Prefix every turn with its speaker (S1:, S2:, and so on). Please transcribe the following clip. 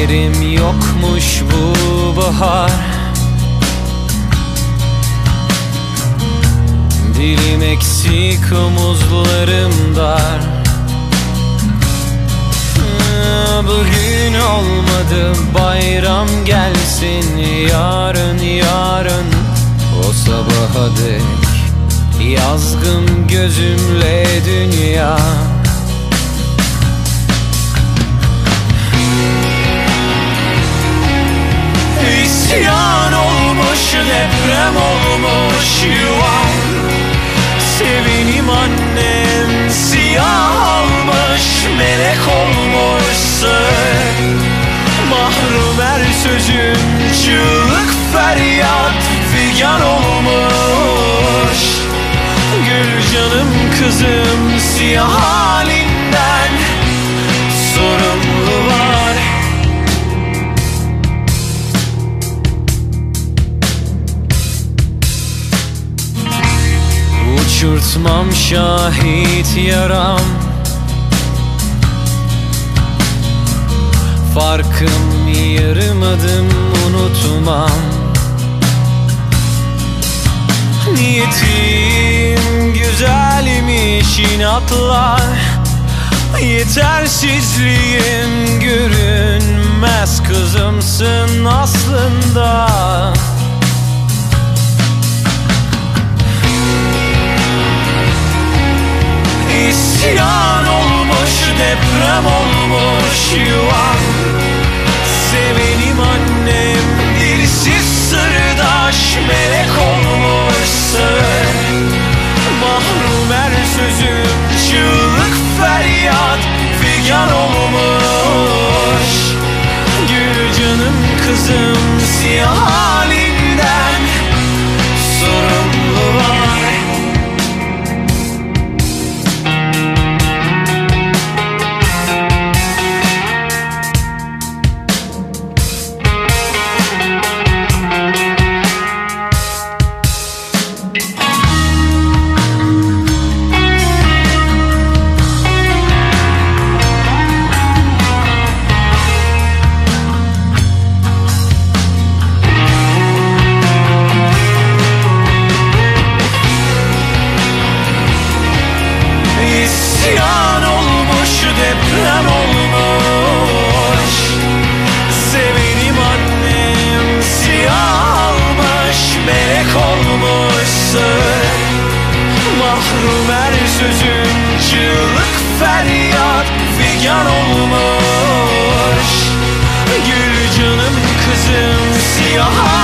S1: yokmuş bu bahar. Dilim eksik omuzlarım dar. Bugün olmadı bayram gelsin Yarın yarın. O sabaha dek Yazgın gözümle dünya deprem olmuş yuvam Sevinim annem siyah almış melek olmuşsun Mahrum her sözüm çığlık feryat figan olmuş. Gül canım kızım siyah halinden Uçurtmam şahit yaram. Farkım yarım adım unutmam. Niyetim güzelmiş inatlar Yetersizliğim görünmez kızımsın aslında deprem olmuş yuvam Sevenim annem dilsiz sırdaş melek mahrum her sözün. Çığlık feryat figan olmuş. Gül canım kızım siyah